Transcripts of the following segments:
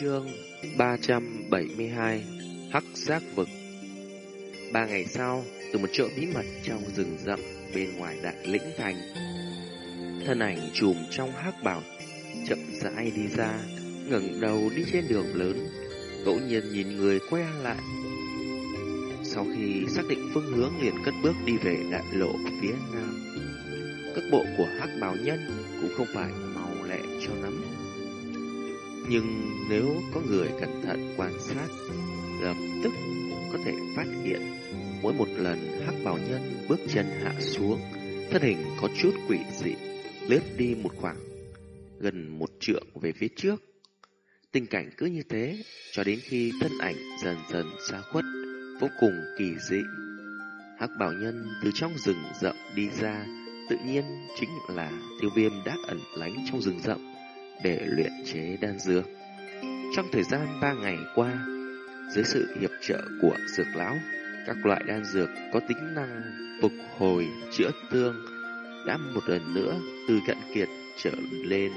Chương 372 Hắc Giác Vực Ba ngày sau, từ một chỗ bí mật trong rừng rậm bên ngoài đại lĩnh thành, thân ảnh trùm trong hắc bảo chậm rãi đi ra, ngẩng đầu đi trên đường lớn, ngẫu nhiên nhìn người quay lại. Sau khi xác định phương hướng liền cất bước đi về đại lộ phía nam. Cước bộ của hắc bảo nhân cũng không phải mau lẹ cho lắm. Nhưng nếu có người cẩn thận quan sát, lập tức có thể phát hiện mỗi một lần hắc bảo nhân bước chân hạ xuống, thân hình có chút quỷ dị, lướt đi một khoảng gần một trượng về phía trước. Tình cảnh cứ như thế, cho đến khi thân ảnh dần dần xa khuất, vô cùng kỳ dị. Hắc bảo nhân từ trong rừng rậm đi ra, tự nhiên chính là tiêu viêm đã ẩn lánh trong rừng rậm để luyện chế đan dược. Trong thời gian ba ngày qua, dưới sự hiệp trợ của dược lão, các loại đan dược có tính năng phục hồi, chữa thương đã một lần nữa từ cận kiệt trở lên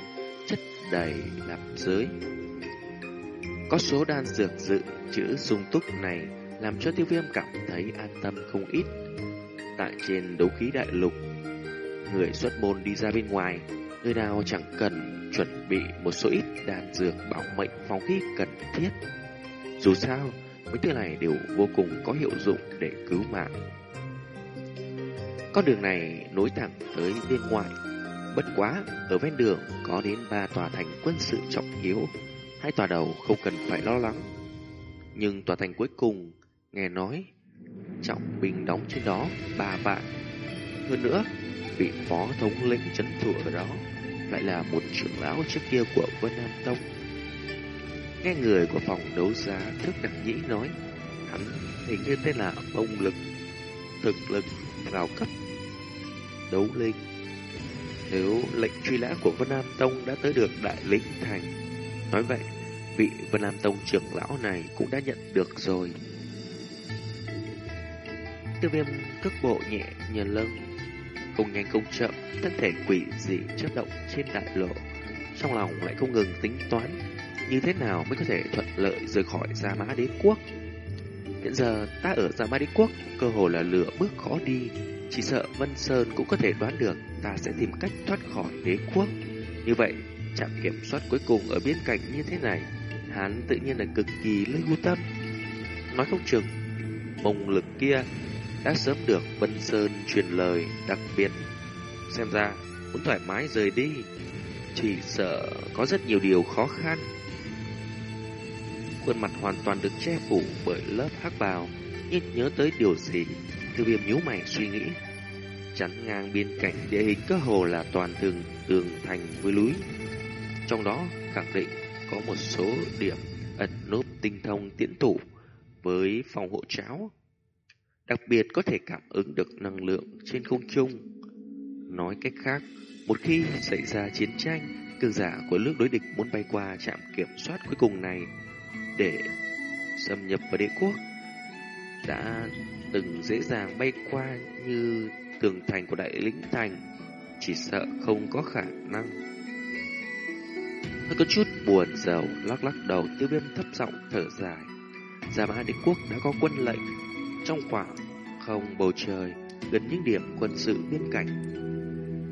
chất đầy nạp giới. Có số đan dược dự trữ sung túc này làm cho tiêu viêm cảm thấy an tâm không ít. Tại trên đấu khí đại lục, người xuất môn đi ra bên ngoài, người nào chẳng cần chuẩn bị một số ít đan dược bảo mệnh phòng khi cần thiết. Dù sao, mấy thứ này đều vô cùng có hiệu dụng để cứu mạng. Con đường này nối thẳng tới bên ngoài. Bất quá, ở ven đường có đến ba tòa thành quân sự trọng yếu. Hai tòa đầu không cần phải lo lắng. Nhưng tòa thành cuối cùng, nghe nói, trọng binh đóng trên đó ba vạn. Hơn nữa, vị phó thống lĩnh chấn thủ ở đó lại là một trưởng lão trước kia của Vân Nam Tông. Nghe người của phòng đấu giá thức đặc nhĩ nói, hắn hình như tên là ông Lực, thực lực cao cấp, đấu linh. Nếu lệnh truy lã của Vân Nam Tông đã tới được đại lĩnh thành, nói vậy, vị Vân Nam Tông trưởng lão này cũng đã nhận được rồi. Tiêu viêm cước bộ nhẹ nhờ lưng không nhanh không chậm, thân thể quỷ dị chớp động trên đại lộ. Trong lòng lại không ngừng tính toán như thế nào mới có thể thuận lợi rời khỏi Gia Mã Đế Quốc. Hiện giờ ta ở Gia Mã Đế Quốc cơ hồ là lửa bước khó đi, chỉ sợ Vân Sơn cũng có thể đoán được ta sẽ tìm cách thoát khỏi đế quốc. Như vậy, trạm kiểm soát cuối cùng ở biên cảnh như thế này, hắn tự nhiên là cực kỳ lưu tâm. Nói không chừng, mông lực kia đã sớm được Vân Sơn truyền lời đặc biệt. Xem ra, muốn thoải mái rời đi, chỉ sợ có rất nhiều điều khó khăn. Khuôn mặt hoàn toàn được che phủ bởi lớp hắc bào, nhưng nhớ tới điều gì, từ viêm nhíu mày suy nghĩ. Chắn ngang bên cạnh địa hình cơ hồ là toàn thường tường thành với núi. Trong đó khẳng định có một số điểm ẩn núp tinh thông tiễn thủ với phòng hộ cháo đặc biệt có thể cảm ứng được năng lượng trên không trung. Nói cách khác, một khi xảy ra chiến tranh, cường giả của nước đối địch muốn bay qua trạm kiểm soát cuối cùng này để xâm nhập vào đế quốc đã từng dễ dàng bay qua như tường thành của đại lĩnh thành, chỉ sợ không có khả năng. Hơi có chút buồn rầu lắc lắc đầu tiêu viêm thấp giọng thở dài. Gia Mã Đế Quốc đã có quân lệnh trong khoảng không bầu trời gần những điểm quân sự biên cảnh.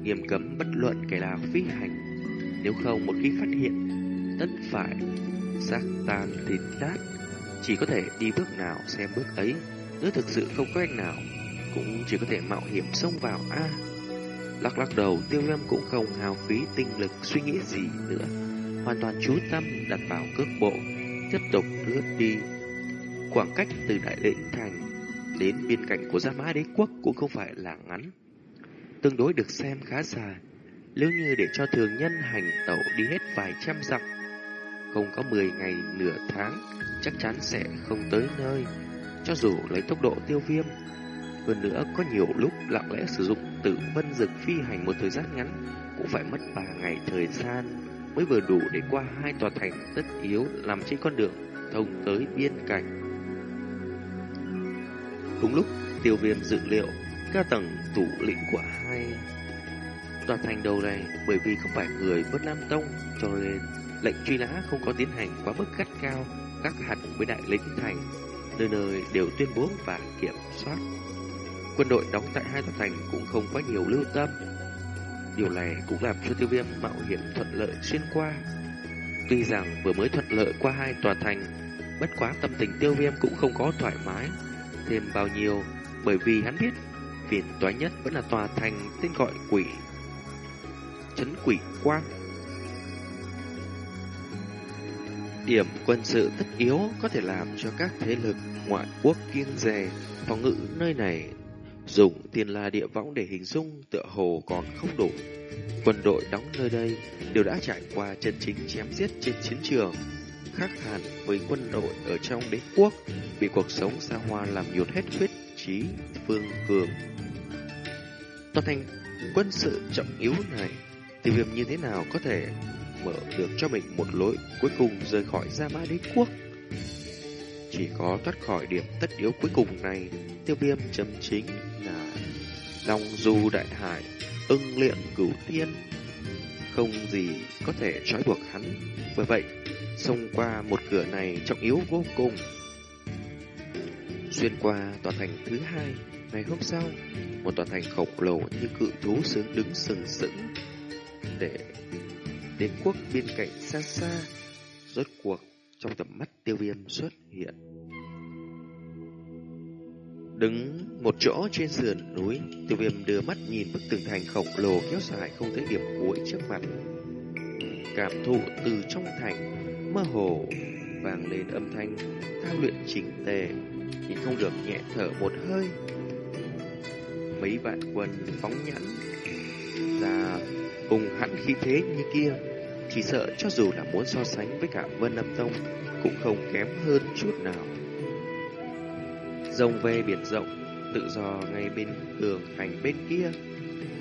Nghiêm cấm bất luận kẻ nào phi hành, nếu không một khi phát hiện, tất phải xác tan thịt nát. Chỉ có thể đi bước nào xem bước ấy, nếu thực sự không có cách nào, cũng chỉ có thể mạo hiểm xông vào a. Lắc lắc đầu, tiêu viêm cũng không hào phí tinh lực suy nghĩ gì nữa, hoàn toàn chú tâm đặt vào cước bộ, tiếp tục lướt đi. Khoảng cách từ đại lĩnh thành đến biên cảnh của Gia Mã Đế Quốc cũng không phải là ngắn. Tương đối được xem khá dài, nếu như để cho thường nhân hành tẩu đi hết vài trăm dặm, không có 10 ngày nửa tháng, chắc chắn sẽ không tới nơi, cho dù lấy tốc độ tiêu viêm. Hơn nữa có nhiều lúc lặng lẽ sử dụng tử vân dực phi hành một thời gian ngắn, cũng phải mất 3 ngày thời gian mới vừa đủ để qua hai tòa thành tất yếu làm trên con đường thông tới biên cảnh. Đúng lúc tiêu viêm dự liệu các tầng thủ lĩnh của hai tòa thành đầu này bởi vì không phải người bất Nam Tông cho nên lệnh truy nã không có tiến hành quá mức gắt cao, các hẳn với đại lĩnh thành, nơi nơi đều tuyên bố và kiểm soát. Quân đội đóng tại hai tòa thành cũng không quá nhiều lưu tâm. Điều này cũng làm cho tiêu viêm mạo hiểm thuận lợi xuyên qua. Tuy rằng vừa mới thuận lợi qua hai tòa thành, bất quá tâm tình tiêu viêm cũng không có thoải mái thêm bao nhiêu, bởi vì hắn biết phiền toái nhất vẫn là tòa thành tên gọi quỷ. Chấn quỷ quang. Điểm quân sự tất yếu có thể làm cho các thế lực ngoại quốc kiêng dè phòng ngự nơi này dùng tiền la địa võng để hình dung tựa hồ còn không đủ. Quân đội đóng nơi đây đều đã trải qua chân chính chém giết trên chiến trường, khác hẳn với quân đội ở trong đế quốc bị cuộc sống xa hoa làm nhột hết huyết trí phương cường. Toàn thành quân sự trọng yếu này thì việc như thế nào có thể mở được cho mình một lối cuối cùng rời khỏi Gia Mã Đế Quốc. Chỉ có thoát khỏi điểm tất yếu cuối cùng này, tiêu viêm chấm chính là Long Du Đại Hải, ưng liệm cửu thiên. Không gì có thể trói buộc hắn. Bởi vậy, xông qua một cửa này trọng yếu vô cùng. Xuyên qua tòa thành thứ hai, ngày hôm sau, một tòa thành khổng lồ như cự thú sướng đứng sừng sững để đến quốc bên cạnh xa xa, rốt cuộc trong tầm mắt tiêu viêm xuất hiện. Đứng một chỗ trên sườn núi, tiêu viêm đưa mắt nhìn bức tường thành khổng lồ kéo dài không thấy điểm cuối trước mặt. Cảm thụ từ trong thành, mơ hồ, vang lên âm thanh, thao luyện chỉnh tề, nhìn không được nhẹ thở một hơi. Mấy vạn quân phóng nhãn ra cùng hẳn khí thế như kia, chỉ sợ cho dù là muốn so sánh với cả Vân Nam Tông cũng không kém hơn chút nào. Rồng ve biển rộng, tự do ngay bên tường thành bên kia,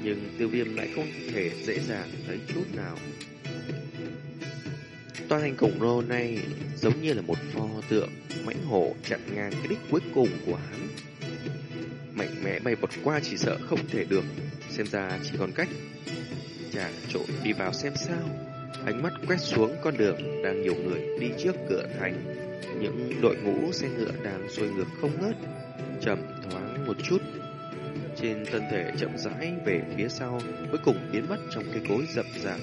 nhưng tiêu viêm lại không thể dễ dàng thấy chút nào. Toàn thành khổng lồ này giống như là một pho tượng mãnh hổ chặn ngang cái đích cuối cùng của hắn. Mạnh mẽ bay vọt qua chỉ sợ không thể được, xem ra chỉ còn cách chàng trộn đi vào xem sao. Ánh mắt quét xuống con đường đang nhiều người đi trước cửa thành. Những đội ngũ xe ngựa đang xuôi ngược không ngớt, chậm thoáng một chút. Trên thân thể chậm rãi về phía sau, cuối cùng biến mất trong cây cối rậm rạp.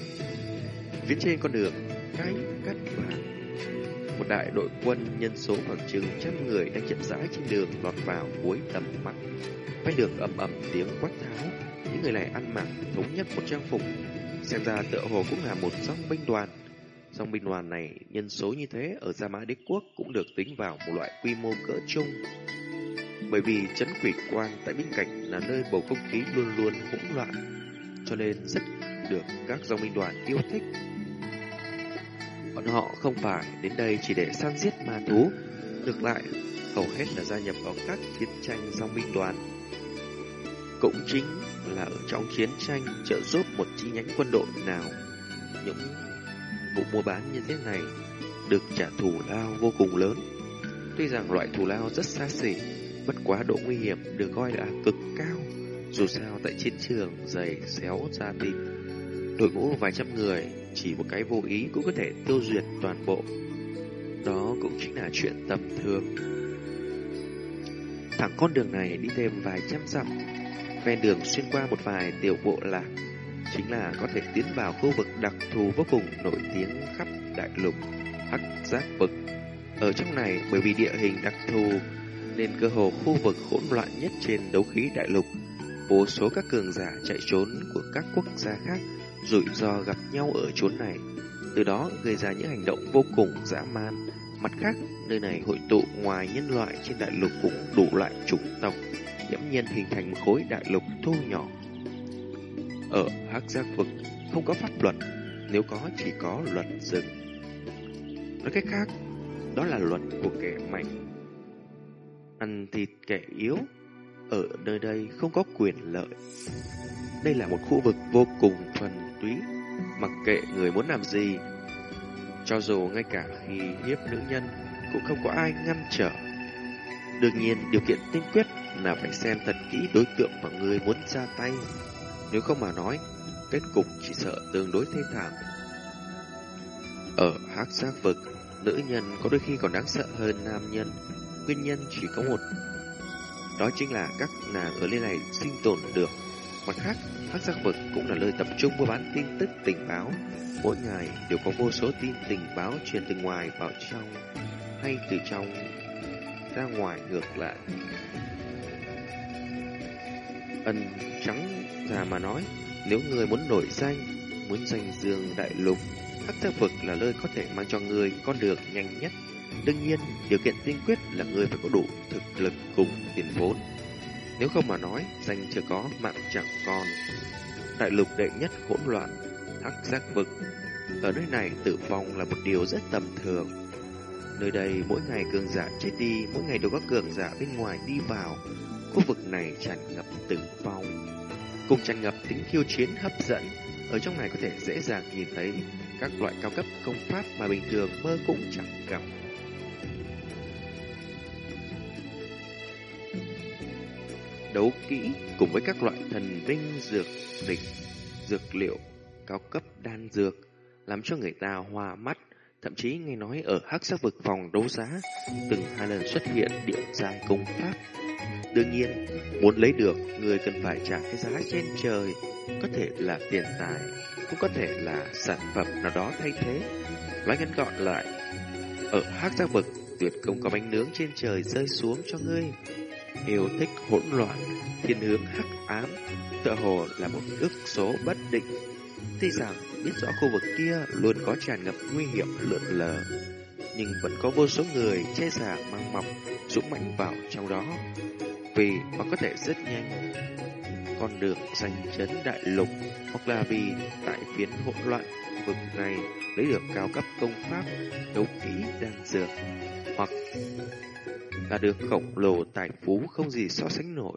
Phía trên con đường, cái cắt vàng. Một đại đội quân nhân số khoảng chừng trăm người đang chậm rãi trên đường lọt vào cuối tầm mắt. Ven đường ầm ầm tiếng quát tháo, những người này ăn mặc thống nhất một trang phục Xem ra tựa hồ cũng là một dòng binh đoàn. Dòng binh đoàn này nhân số như thế ở Gia Mã Đế Quốc cũng được tính vào một loại quy mô cỡ chung. Bởi vì chấn quỷ quan tại bên cạnh là nơi bầu không khí luôn luôn hỗn loạn, cho nên rất được các dòng binh đoàn yêu thích. Bọn họ không phải đến đây chỉ để săn giết ma thú, ngược lại hầu hết là gia nhập vào các chiến tranh dòng binh đoàn. Cũng chính là ở trong chiến tranh trợ giúp một chi nhánh quân đội nào. Những vụ mua bán như thế này được trả thù lao vô cùng lớn. Tuy rằng loại thù lao rất xa xỉ, bất quá độ nguy hiểm được coi là cực cao. Dù sao tại chiến trường dày xéo ra tim, đội ngũ vài trăm người chỉ một cái vô ý cũng có thể tiêu diệt toàn bộ. Đó cũng chính là chuyện tầm thường. Thẳng con đường này đi thêm vài trăm dặm ven đường xuyên qua một vài tiểu bộ lạc, chính là có thể tiến vào khu vực đặc thù vô cùng nổi tiếng khắp đại lục Hắc Giác vực. Ở trong này, bởi vì địa hình đặc thù, nên cơ hồ khu vực hỗn loạn nhất trên đấu khí đại lục, vô số các cường giả chạy trốn của các quốc gia khác rủi ro gặp nhau ở chốn này, từ đó gây ra những hành động vô cùng dã man. Mặt khác, nơi này hội tụ ngoài nhân loại trên đại lục cũng đủ loại chủng tộc nghiễm nhiên hình thành một khối đại lục thu nhỏ. Ở Hắc Giác vực không có pháp luật, nếu có chỉ có luật rừng. Nói cách khác, đó là luật của kẻ mạnh. Ăn thịt kẻ yếu, ở nơi đây không có quyền lợi. Đây là một khu vực vô cùng thuần túy, mặc kệ người muốn làm gì. Cho dù ngay cả khi hiếp nữ nhân cũng không có ai ngăn trở. Đương nhiên, điều kiện tiên quyết là phải xem thật kỹ đối tượng mà người muốn ra tay. Nếu không mà nói, kết cục chỉ sợ tương đối thê thảm. Ở hắc giác vực, nữ nhân có đôi khi còn đáng sợ hơn nam nhân. Nguyên nhân chỉ có một. Đó chính là các nàng ở nơi này sinh tồn được. Mặt khác, hắc giác vực cũng là nơi tập trung mua bán tin tức tình báo. Mỗi ngày đều có vô số tin tình báo truyền từ ngoài vào trong, hay từ trong ra ngoài ngược lại. Ân trắng ra mà nói, nếu người muốn nổi danh, muốn giành dương đại lục, hắc giác vực là nơi có thể mang cho người con đường nhanh nhất. Đương nhiên, điều kiện tiên quyết là người phải có đủ thực lực cùng tiền vốn. Nếu không mà nói, danh chưa có, mạng chẳng còn. Đại lục đệ nhất hỗn loạn, hắc giác vực. Ở nơi này tử vong là một điều rất tầm thường. Nơi đây mỗi ngày cường giả chết đi, mỗi ngày đều có cường giả bên ngoài đi vào. Khu vực này tràn ngập tử vong, cùng tràn ngập tính khiêu chiến hấp dẫn. Ở trong này có thể dễ dàng nhìn thấy các loại cao cấp công pháp mà bình thường mơ cũng chẳng gặp. Đấu kỹ cùng với các loại thần binh dược địch, dược liệu, cao cấp đan dược, làm cho người ta hoa mắt. Thậm chí nghe nói ở hắc sắc vực phòng đấu giá, từng hai lần xuất hiện địa giai công pháp. Đương nhiên, muốn lấy được, người cần phải trả cái giá trên trời, có thể là tiền tài, cũng có thể là sản phẩm nào đó thay thế. Nói ngắn gọn lại, ở hắc giác vực, tuyệt không có bánh nướng trên trời rơi xuống cho ngươi. Yêu thích hỗn loạn, thiên hướng hắc ám, tựa hồ là một ước số bất định. Tuy rằng biết rõ khu vực kia luôn có tràn ngập nguy hiểm lượn lờ, nhưng vẫn có vô số người che giả mang mọc, dũng mãnh vào trong đó. Vì họ có thể rất nhanh con đường giành chấn đại lục, hoặc là vì tại phiến hỗn loạn vực này lấy được cao cấp công pháp, đấu kỹ đan dược, hoặc là được khổng lồ tài phú không gì so sánh nổi.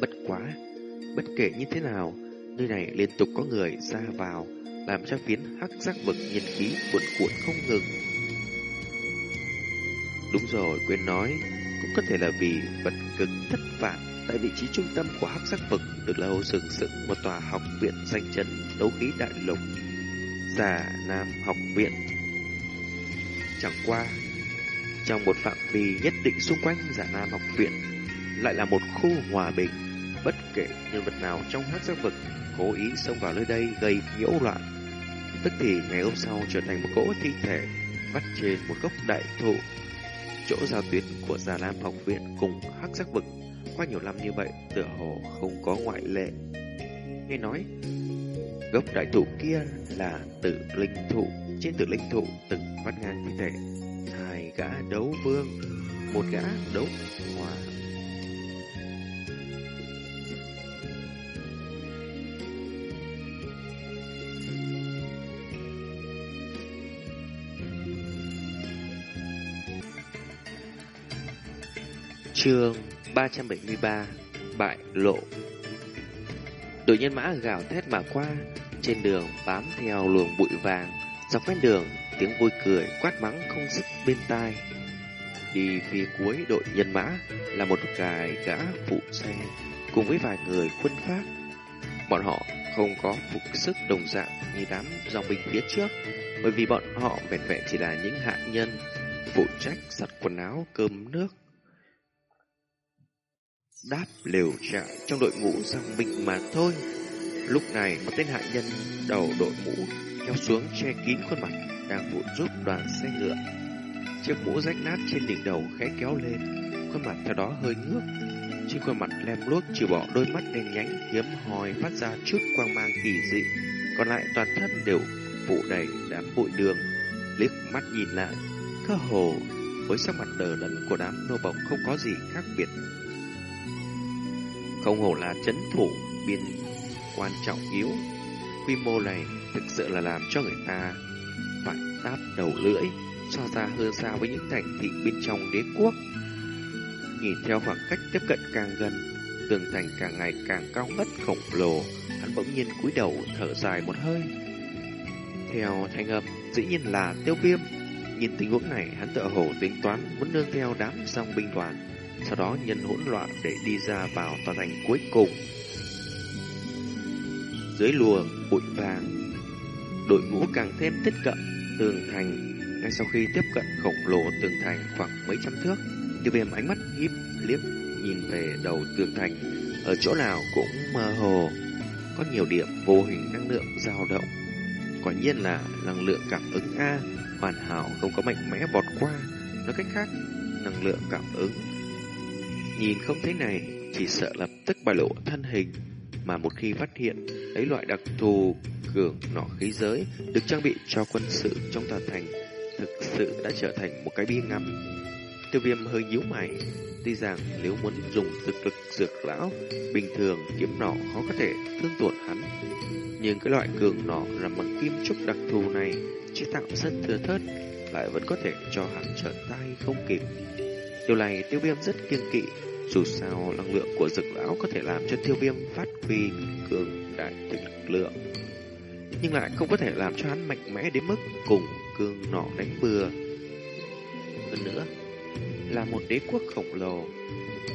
Bất quá, bất kể như thế nào, nơi này liên tục có người ra vào, làm cho phiến hắc giác vực nhiệt khí cuộn cuộn không ngừng. Đúng rồi, quên nói, cũng có thể là vì vật cực thất vạn tại vị trí trung tâm của hắc giác vực được lâu sừng sững một tòa học viện danh chấn đấu khí đại lục giả nam học viện chẳng qua trong một phạm vi nhất định xung quanh giả nam học viện lại là một khu hòa bình. Bất kể nhân vật nào trong hắc giác vực cố ý xông vào nơi đây gây nhiễu loạn tức thì ngày hôm sau trở thành một cỗ thi thể vắt trên một gốc đại thụ. Chỗ giao tuyến của Già Lam học viện cùng hắc giác vực qua nhiều năm như vậy tựa hồ không có ngoại lệ. Nghe nói gốc đại thụ kia là tử linh thụ, trên tử linh thụ từng vắt ngang thi thể hai gã đấu vương, một gã đấu hòa. Chương 373 Bại lộ Đội nhân mã gào thét mà qua Trên đường bám theo luồng bụi vàng Dọc ven đường Tiếng vui cười quát mắng không dứt bên tai. Đi phía cuối đội nhân mã Là một gài gã phụ xe Cùng với vài người quân pháp. Bọn họ không có phục sức đồng dạng Như đám dòng binh phía trước, Bởi vì bọn họ vẹn vẹn chỉ là những hạ nhân Phụ trách giặt quần áo, cơm nước, đáp lều trại trong đội ngũ giang binh mà thôi. Lúc này, một tên hạ nhân đầu đội mũ kéo xuống che kín khuôn mặt đang phụ giúp đoàn xe ngựa. Chiếc mũ rách nát trên đỉnh đầu khẽ kéo lên, khuôn mặt theo đó hơi ngước. Trên khuôn mặt lem luốc trừ bỏ đôi mắt đen nhánh hiếm hoi phát ra chút quang mang kỳ dị, còn lại toàn thân đều phủ đầy đám bụi đường. Liếc mắt nhìn lại, cơ hồ với sắc mặt đờ đẫn của đám nô bộc không có gì khác biệt không hổ là chấn thủ biên quan trọng yếu. Quy mô này thực sự là làm cho người ta phải đáp đầu lưỡi, so ra hơn xa với những thành thị bên trong đế quốc. Nhìn theo khoảng cách tiếp cận càng gần, tường thành càng ngày càng cao ngất khổng lồ, hắn bỗng nhiên cúi đầu thở dài một hơi. Theo thanh âm, dĩ nhiên là tiêu viêm. Nhìn tình huống này, hắn tựa hồ tính toán muốn nương theo đám dòng binh đoàn sau đó nhân hỗn loạn để đi ra vào tòa thành cuối cùng. Dưới luồng bụi vàng, đội ngũ càng thêm tiếp cận tường thành. Ngay sau khi tiếp cận khổng lồ tường thành khoảng mấy trăm thước, tiêu viêm ánh mắt híp liếc nhìn về đầu tường thành. Ở chỗ nào cũng mơ hồ, có nhiều điểm vô hình năng lượng dao động. Quả nhiên là năng lượng cảm ứng A, hoàn hảo không có mạnh mẽ vọt qua. Nói cách khác, năng lượng cảm ứng. Nhìn không thấy này, chỉ sợ lập tức bại lộ thân hình. Mà một khi phát hiện, lấy loại đặc thù cường nọ khí giới được trang bị cho quân sự trong toàn thành thực sự đã trở thành một cái bia ngắm. Tiêu viêm hơi nhíu mày, tuy rằng nếu muốn dùng thực lực dược lão, bình thường kiếm nọ khó có thể thương tổn hắn. Nhưng cái loại cường nọ làm bằng kim trúc đặc thù này chế tạo rất thừa thớt, lại vẫn có thể cho hắn trở tay không kịp. Điều này tiêu viêm rất kiêng kỵ, dù sao năng lượng của dược lão có thể làm cho tiêu viêm phát huy cường đại thực lực lượng nhưng lại không có thể làm cho hắn mạnh mẽ đến mức cùng cương nọ đánh bừa. Hơn nữa, là một đế quốc khổng lồ,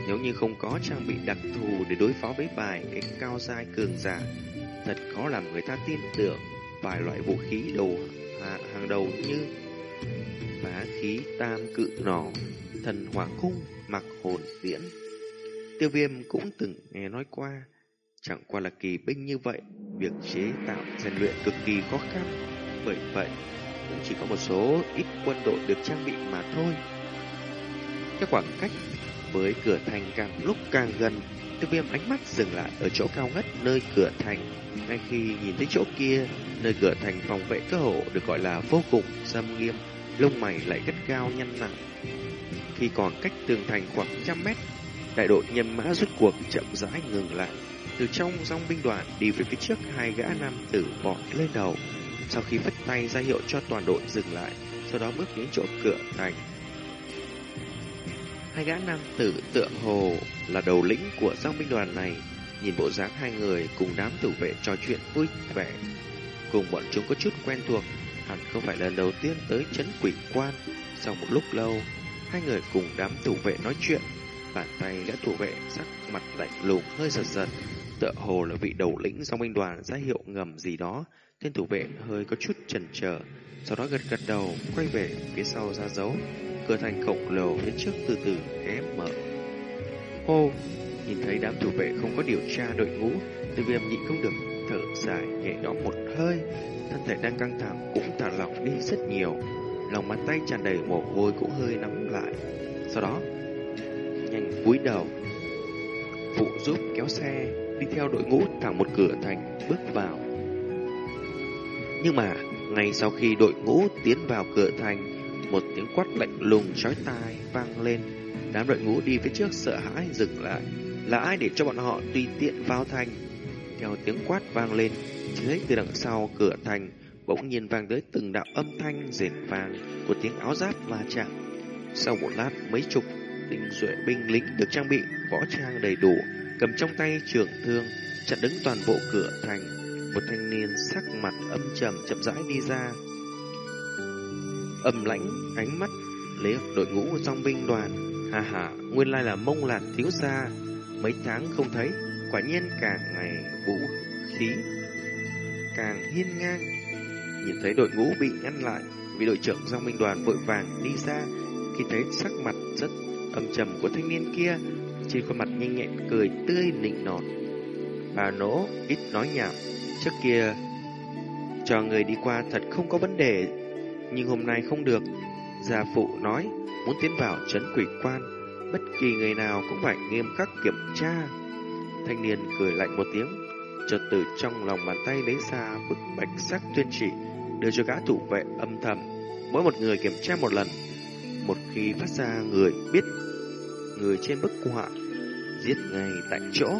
nếu như không có trang bị đặc thù để đối phó với vài cái cao dai cường giả, thật khó làm người ta tin tưởng vài loại vũ khí đầu hàng đầu như bá khí tam cự nỏ, thần hoàng khung, mặc hồn tiễn. Tiêu viêm cũng từng nghe nói qua, Chẳng qua là kỳ binh như vậy, việc chế tạo rèn luyện cực kỳ khó khăn. Bởi vậy, cũng chỉ có một số ít quân đội được trang bị mà thôi. Cái khoảng cách với cửa thành càng lúc càng gần, tiêu viêm ánh mắt dừng lại ở chỗ cao ngất nơi cửa thành. Ngay khi nhìn thấy chỗ kia, nơi cửa thành phòng vệ cơ hộ được gọi là vô cùng xâm nghiêm, lông mày lại gắt cao nhăn nặng. Khi còn cách tường thành khoảng trăm mét, đại đội nhân mã rút cuộc chậm rãi ngừng lại. Từ trong dòng binh đoàn đi về phía trước hai gã nam tử vọt lên đầu. Sau khi vất tay ra hiệu cho toàn đội dừng lại, sau đó bước đến chỗ cửa thành. Hai gã nam tử tượng hồ là đầu lĩnh của dòng binh đoàn này, nhìn bộ dáng hai người cùng đám tử vệ trò chuyện vui vẻ. Cùng bọn chúng có chút quen thuộc, hẳn không phải lần đầu tiên tới chấn quỷ quan. Sau một lúc lâu, hai người cùng đám thủ vệ nói chuyện, bàn tay gã thủ vệ sắc mặt lạnh lùng hơi giật giật, tựa hồ là vị đầu lĩnh trong binh đoàn ra hiệu ngầm gì đó, tên thủ vệ hơi có chút chần chờ, sau đó gật gật đầu, quay về phía sau ra dấu, cửa thành cổng lồ phía trước từ từ hé mở. Hô, nhìn thấy đám thủ vệ không có điều tra đội ngũ, từ viêm nhịn không được thở dài nhẹ nhõm một hơi, thân thể đang căng thẳng cũng thả lỏng đi rất nhiều, lòng bàn tay tràn đầy mồ hôi cũng hơi nóng lại. Sau đó, nhanh cúi đầu, phụ giúp kéo xe đi theo đội ngũ thẳng một cửa thành bước vào. Nhưng mà, ngay sau khi đội ngũ tiến vào cửa thành, một tiếng quát lạnh lùng chói tai vang lên. Đám đội ngũ đi phía trước sợ hãi dừng lại. Là ai để cho bọn họ tùy tiện vào thành? Theo tiếng quát vang lên, chỉ thấy từ đằng sau cửa thành bỗng nhiên vang tới từng đạo âm thanh rền vàng của tiếng áo giáp va chạm. Sau một lát, mấy chục tinh duệ binh lính được trang bị võ trang đầy đủ cầm trong tay trường thương, chặn đứng toàn bộ cửa thành. Một thanh niên sắc mặt âm trầm chậm rãi đi ra. Âm lãnh, ánh mắt, lấy đội ngũ trong binh đoàn. Hà hà, nguyên lai là mông lạt thiếu gia. Mấy tháng không thấy, quả nhiên càng ngày vũ khí càng hiên ngang. Nhìn thấy đội ngũ bị ngăn lại, vị đội trưởng trong binh đoàn vội vàng đi ra. Khi thấy sắc mặt rất âm trầm của thanh niên kia, trên khuôn mặt nhanh nhẹn cười tươi nịnh nọt. Bà nỗ ít nói nhảm, trước kia cho người đi qua thật không có vấn đề, nhưng hôm nay không được. Gia phụ nói muốn tiến vào trấn quỷ quan, bất kỳ người nào cũng phải nghiêm khắc kiểm tra. Thanh niên cười lạnh một tiếng, chợt từ trong lòng bàn tay lấy ra bức bạch sắc tuyên chỉ, đưa cho gã thủ vệ âm thầm. Mỗi một người kiểm tra một lần, một khi phát ra người biết người trên bức họa giết ngay tại chỗ.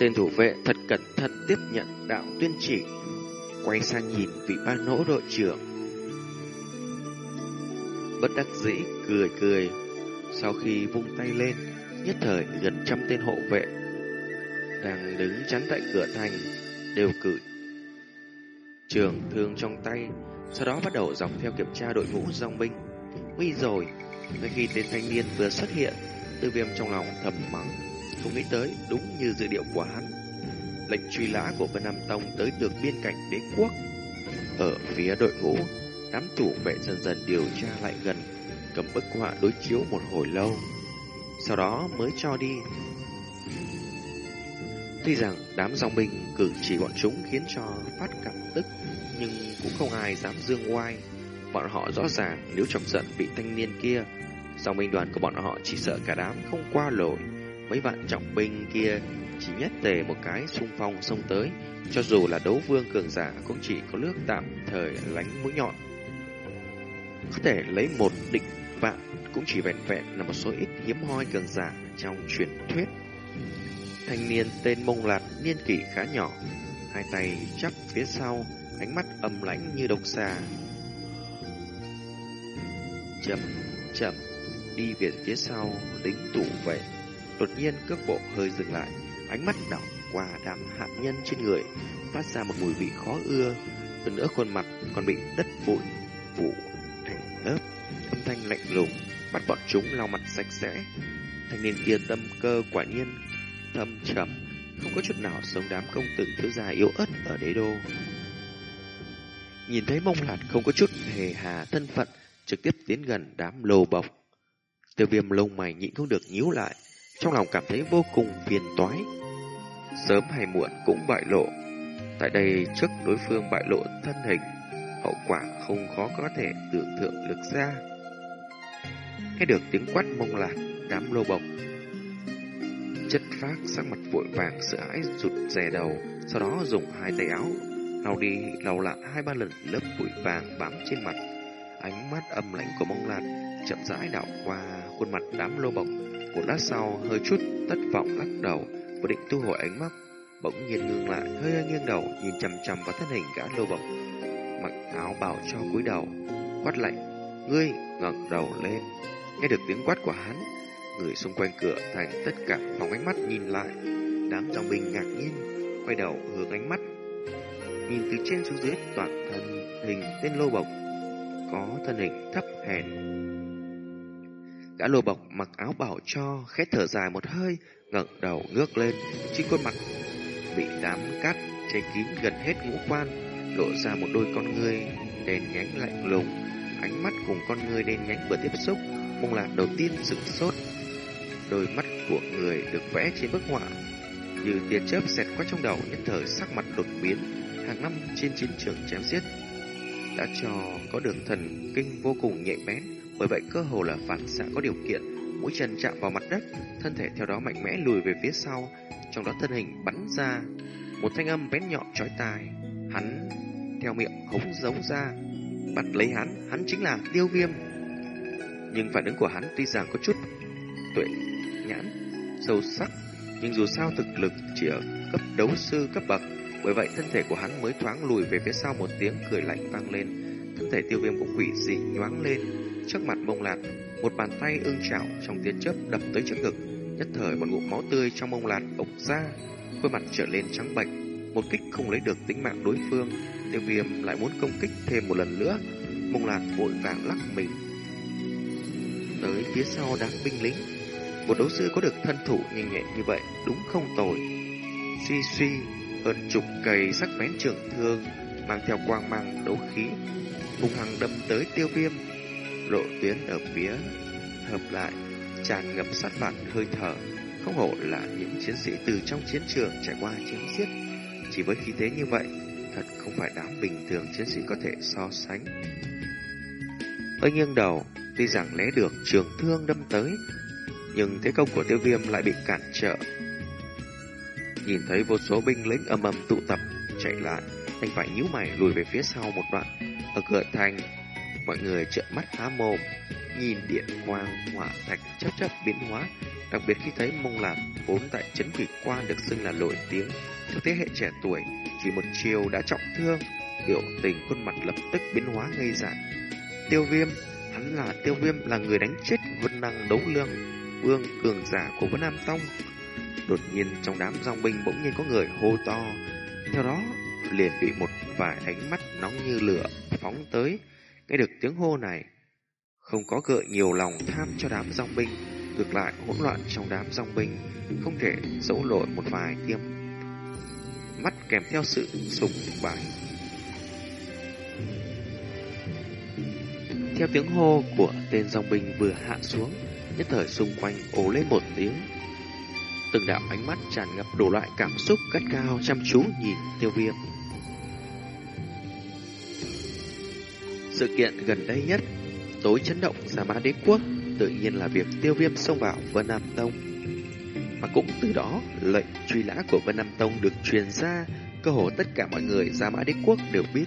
Tên thủ vệ thật cẩn thận tiếp nhận đạo tuyên chỉ, quay sang nhìn vị ba nỗ đội trưởng. Bất đắc dĩ cười cười, sau khi vung tay lên, nhất thời gần trăm tên hộ vệ đang đứng chắn tại cửa thành đều cử trường thương trong tay, sau đó bắt đầu dọc theo kiểm tra đội ngũ dòng binh. Nguy rồi, ngay khi tên thanh niên vừa xuất hiện, tư viêm trong lòng thầm mắng, không nghĩ tới đúng như dự điệu của hắn. lệnh truy lã của Vân Nam Tông tới được biên cảnh đế quốc. Ở phía đội ngũ, đám thủ vệ dần dần điều tra lại gần, cầm bức họa đối chiếu một hồi lâu. Sau đó mới cho đi. Tuy rằng đám dòng binh cử chỉ bọn chúng khiến cho phát cảm tức, nhưng cũng không ai dám dương oai. Bọn họ rõ ràng nếu chọc giận vị thanh niên kia, dòng binh đoàn của bọn họ chỉ sợ cả đám không qua nổi. Mấy vạn trọng binh kia chỉ nhất tề một cái xung phong xông tới, cho dù là đấu vương cường giả cũng chỉ có nước tạm thời lánh mũi nhọn. Có thể lấy một định vạn cũng chỉ vẹn vẹn là một số ít hiếm hoi cường giả trong truyền thuyết. Thanh niên tên Mông Lạt niên kỷ khá nhỏ, hai tay chắp phía sau, ánh mắt âm lãnh như độc xà. Chậm, chậm, đi về phía sau, lính tủ vệ. Đột nhiên cước bộ hơi dừng lại, ánh mắt đảo qua đám hạ nhân trên người, phát ra một mùi vị khó ưa. Hơn nữa khuôn mặt còn bị đất bụi phủ thành lớp, âm thanh lạnh lùng, bắt bọn chúng lau mặt sạch sẽ. Thanh niên kia tâm cơ quả nhiên thâm trầm, không có chút nào sống đám công tử thiếu gia yếu ớt ở đế đô. Nhìn thấy mông lạt không có chút hề hà thân phận, trực tiếp tiến gần đám lô bọc. Tiêu viêm lông mày nhịn không được nhíu lại, trong lòng cảm thấy vô cùng phiền toái. Sớm hay muộn cũng bại lộ. Tại đây trước đối phương bại lộ thân hình, hậu quả không khó có thể tưởng tượng được ra. Nghe được tiếng quát mông lạc, đám lô bọc. Chất phác sắc mặt vội vàng sợ hãi rụt rè đầu, sau đó dùng hai tay áo lau đi lau lại hai ba lần lớp bụi vàng bám trên mặt. Ánh mắt âm lãnh của mông lạt chậm rãi đảo qua khuôn mặt đám lô bộc. một lát sau, hơi chút thất vọng lắc đầu, và định thu hồi ánh mắt, bỗng nhiên ngưng lại, hơi nghiêng đầu, nhìn chằm chằm vào thân hình gã lô bộc, mặc áo bào cho cúi đầu, quát lạnh, ngươi ngẩng đầu lên. Nghe được tiếng quát của hắn, người xung quanh cửa thành tất cả phóng ánh mắt nhìn lại, đám dòng binh ngạc nhiên, quay đầu hướng ánh mắt, nhìn từ trên xuống dưới toàn thân hình tên lô bộc, có thân hình thấp hèn. Gã lùa bọc mặc áo bảo cho, khét thở dài một hơi, ngẩng đầu ngước lên, trên khuôn mặt bị đám cát che kín gần hết ngũ quan, lộ ra một đôi con ngươi đèn nhánh lạnh lùng, ánh mắt cùng con ngươi đen nhánh vừa tiếp xúc, mông lạc đầu tiên sửng sốt. Đôi mắt của người được vẽ trên bức họa như tia chớp xẹt qua trong đầu nhất thời sắc mặt đột biến, hàng năm trên chiến trường chém giết đã cho có đường thần kinh vô cùng nhạy bén bởi vậy cơ hồ là phản xạ có điều kiện, mũi chân chạm vào mặt đất, thân thể theo đó mạnh mẽ lùi về phía sau, trong đó thân hình bắn ra một thanh âm bén nhọn chói tai. Hắn theo miệng hống giống ra, bắt lấy hắn, hắn chính là Tiêu Viêm. Nhưng phản ứng của hắn tuy rằng có chút tuệ nhãn, sâu sắc, nhưng dù sao thực lực chỉ ở cấp đấu sư cấp bậc, bởi vậy thân thể của hắn mới thoáng lùi về phía sau một tiếng cười lạnh vang lên, thân thể Tiêu Viêm cũng quỷ dị nhoáng lên, Trước mặt mông lạt, một bàn tay ương chảo trong tiếng chớp đập tới trước ngực. Nhất thời một ngụm máu tươi trong mông lạt ộc ra, khuôn mặt trở lên trắng bệch. Một kích không lấy được tính mạng đối phương, tiêu viêm lại muốn công kích thêm một lần nữa. Mông lạt vội vàng lắc mình. Tới phía sau đám binh lính, một đấu sư có được thân thủ nhanh nhẹn như vậy đúng không tồi. Suy suy, hơn chục cây sắc bén trường thương mang theo quang mang đấu khí hung hăng đâm tới tiêu viêm lộ tuyến ở phía hợp lại, tràn ngập sát phạt hơi thở, không hổ là những chiến sĩ từ trong chiến trường trải qua chiến giết. Chỉ với khí thế như vậy, thật không phải đám bình thường chiến sĩ có thể so sánh. Hơi nghiêng đầu, tuy rằng né được trường thương đâm tới, nhưng thế công của tiêu viêm lại bị cản trở. Nhìn thấy vô số binh lính âm âm tụ tập, chạy lại, anh phải nhíu mày lùi về phía sau một đoạn. Ở cửa thành, Mọi người trợn mắt há mồm, nhìn điện quang hỏa thạch chớp chớp biến hóa, đặc biệt khi thấy mông lạp vốn tại chấn Thủy quan được xưng là nổi tiếng cho thế hệ trẻ tuổi, chỉ một chiều đã trọng thương, biểu tình khuôn mặt lập tức biến hóa ngây dại. Tiêu viêm, hắn là tiêu viêm là người đánh chết vân năng đấu lương, vương cường giả của Vân Nam Tông. Đột nhiên trong đám dòng binh bỗng nhiên có người hô to, theo đó liền bị một vài ánh mắt nóng như lửa phóng tới, Nghe được tiếng hô này, không có gợi nhiều lòng tham cho đám dòng binh, ngược lại hỗn loạn trong đám dòng binh, không thể dẫu lội một vài tiêm mắt kèm theo sự sùng bái. Theo tiếng hô của tên dòng binh vừa hạ xuống, nhất thời xung quanh ồ lên một tiếng. Từng đạo ánh mắt tràn ngập đủ loại cảm xúc cất cao chăm chú nhìn tiêu viêm. Sự kiện gần đây nhất, tối chấn động giả Mã Đế Quốc tự nhiên là việc tiêu viêm xông vào Vân Nam Tông. Mà cũng từ đó, lệnh truy lã của Vân Nam Tông được truyền ra, cơ hồ tất cả mọi người giả Mã Đế Quốc đều biết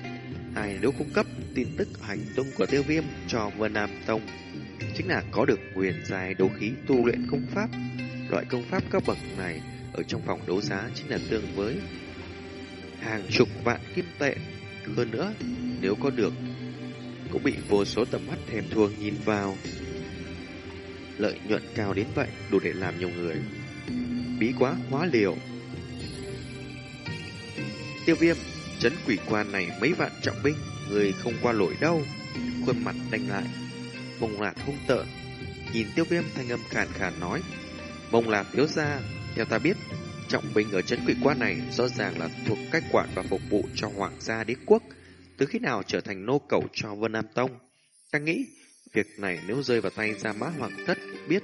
ai nếu cung cấp tin tức hành tung của tiêu viêm cho Vân Nam Tông chính là có được quyền dài đấu khí tu luyện công pháp. Loại công pháp cấp bậc này ở trong phòng đấu giá chính là tương với hàng chục vạn kim tệ. Hơn nữa, nếu có được, cũng bị vô số tầm mắt thèm thuồng nhìn vào. Lợi nhuận cao đến vậy đủ để làm nhiều người. Bí quá hóa liều. Tiêu viêm, chấn quỷ quan này mấy vạn trọng binh, người không qua lỗi đâu. Khuôn mặt đanh lại, mông lạt hung tợn. Nhìn tiêu viêm thanh âm khàn khàn nói. Mông lạc thiếu gia, theo ta biết, trọng binh ở trấn quỷ quan này rõ ràng là thuộc cách quản và phục vụ cho hoàng gia đế quốc. Từ khi nào trở thành nô cẩu cho Vân Nam Tông? Ta nghĩ, việc này nếu rơi vào tay ra mã hoàng thất biết,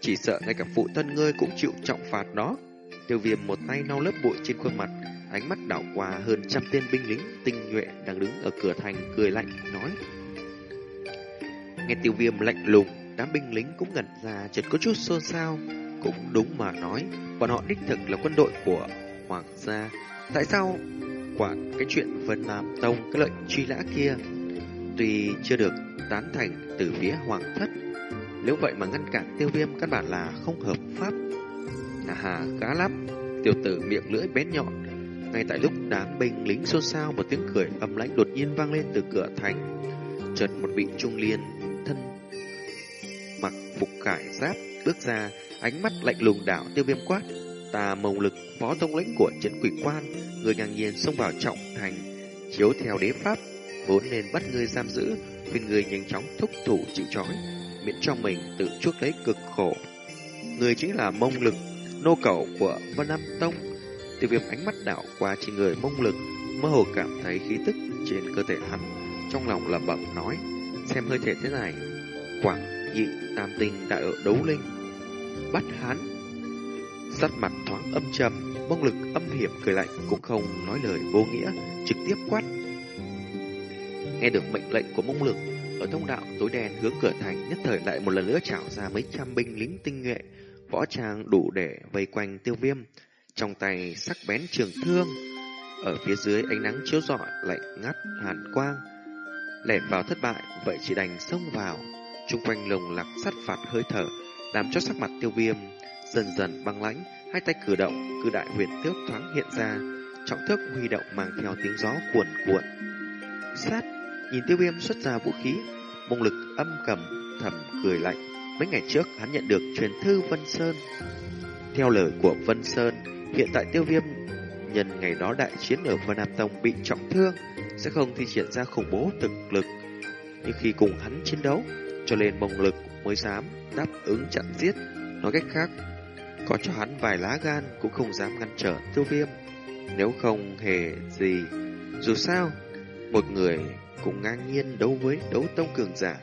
chỉ sợ ngay cả phụ thân ngươi cũng chịu trọng phạt đó. Tiêu viêm một tay lau lớp bụi trên khuôn mặt, ánh mắt đảo qua hơn trăm tên binh lính tinh nhuệ đang đứng ở cửa thành cười lạnh nói. Nghe tiêu viêm lạnh lùng, đám binh lính cũng ngẩn ra chợt có chút xôn xao. Cũng đúng mà nói, bọn họ đích thực là quân đội của Hoàng gia. Tại sao quả cái chuyện Vân Nam Tông cái lệnh truy lã kia tuy chưa được tán thành từ phía Hoàng thất, nếu vậy mà ngăn cản tiêu viêm căn bản là không hợp pháp. hà hà, cá lắm, tiểu tử miệng lưỡi bén nhọn. Ngay tại lúc đám binh lính xôn xao một tiếng cười âm lãnh đột nhiên vang lên từ cửa thành. Chợt một vị trung liên thân mặc phục khải giáp bước ra, ánh mắt lạnh lùng đảo tiêu viêm quát. Ta mông lực phó thông lĩnh của trận quỷ quan, người ngang nhiên xông vào trọng thành, chiếu theo đế pháp, vốn nên bắt ngươi giam giữ, khuyên ngươi nhanh chóng thúc thủ chịu trói, miễn cho mình tự chuốc lấy cực khổ. Người chính là mông lực, nô cẩu của Vân Nam Tông. Tiêu viêm ánh mắt đảo qua trên người mông lực, mơ hồ cảm thấy khí tức trên cơ thể hắn, trong lòng lẩm bẩm nói, xem hơi thể thế này, quảng nhị tam tinh đại ở đấu linh, bắt hắn. Sắc mặt thoáng âm trầm, mông lực âm hiểm cười lạnh cũng không nói lời vô nghĩa, trực tiếp quát. Nghe được mệnh lệnh của mông lực, ở thông đạo tối đen hướng cửa thành nhất thời lại một lần nữa trảo ra mấy trăm binh lính tinh nhuệ, võ trang đủ để vây quanh tiêu viêm, trong tay sắc bén trường thương. Ở phía dưới ánh nắng chiếu rọi lạnh ngắt hàn quang, lẻn vào thất bại, vậy chỉ đành xông vào. Trung quanh lồng lạc sát phạt hơi thở, làm cho sắc mặt tiêu viêm dần dần băng lãnh, hai tay cử động, cử đại huyền tước thoáng hiện ra, trọng thước huy động mang theo tiếng gió cuồn cuộn. Sát, nhìn tiêu viêm xuất ra vũ khí, mông lực âm cầm thầm cười lạnh. Mấy ngày trước hắn nhận được truyền thư Vân Sơn. Theo lời của Vân Sơn, hiện tại tiêu viêm nhân ngày đó đại chiến ở Vân Nam Tông bị trọng thương, sẽ không thi triển ra khủng bố thực lực. Nhưng khi cùng hắn chiến đấu, cho nên mông lực mới dám đáp ứng chặn giết. Nói cách khác, có cho hắn vài lá gan cũng không dám ngăn trở tiêu viêm. Nếu không hề gì, dù sao, một người cũng ngang nhiên đấu với đấu tông cường giả,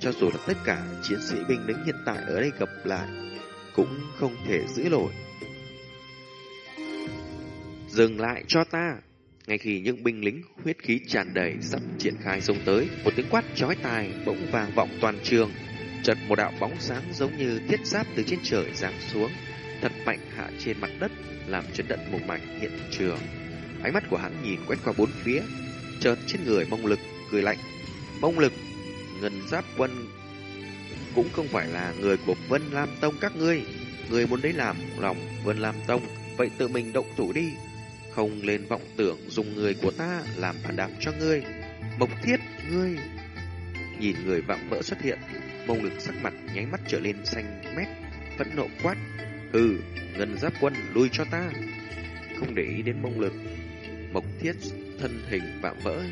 cho dù là tất cả chiến sĩ binh lính hiện tại ở đây gặp lại, cũng không thể giữ nổi. Dừng lại cho ta! Ngay khi những binh lính huyết khí tràn đầy sắp triển khai xông tới, một tiếng quát chói tai bỗng vang vọng toàn trường. Chợt một đạo bóng sáng giống như thiết giáp từ trên trời giáng xuống, thật mạnh hạ trên mặt đất, làm chấn động một mảnh hiện trường. Ánh mắt của hắn nhìn quét qua bốn phía, chợt trên người mông lực cười lạnh. Mông lực, ngân giáp quân cũng không phải là người của Vân Lam Tông các ngươi. Người muốn đấy làm lòng Vân Lam Tông, vậy tự mình động thủ đi. Không lên vọng tưởng dùng người của ta làm phản đạp cho ngươi. Mộc thiết, ngươi. Nhìn người vạm vỡ xuất hiện, mông lực sắc mặt nháy mắt trở lên xanh mét, phẫn nộ quát. Ừ, ngân giáp quân lui cho ta. Không để ý đến mông lực, mộc thiết thân hình vạm vỡ,